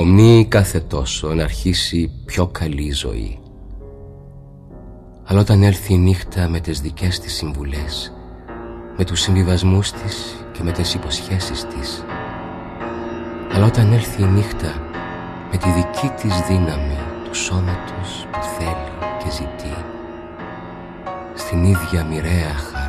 ομνύει κάθε τόσο να αρχίσει πιο καλή ζωή. Αλλά όταν έλθει η νύχτα με τις δικές της συμβουλές, με τους συμβιβασμούς της και με τις υποσχέσεις της, αλλά όταν έλθει η νύχτα με τη δική της δύναμη του σώματος που θέλει και ζητεί, στην ίδια μοιραία χαρά,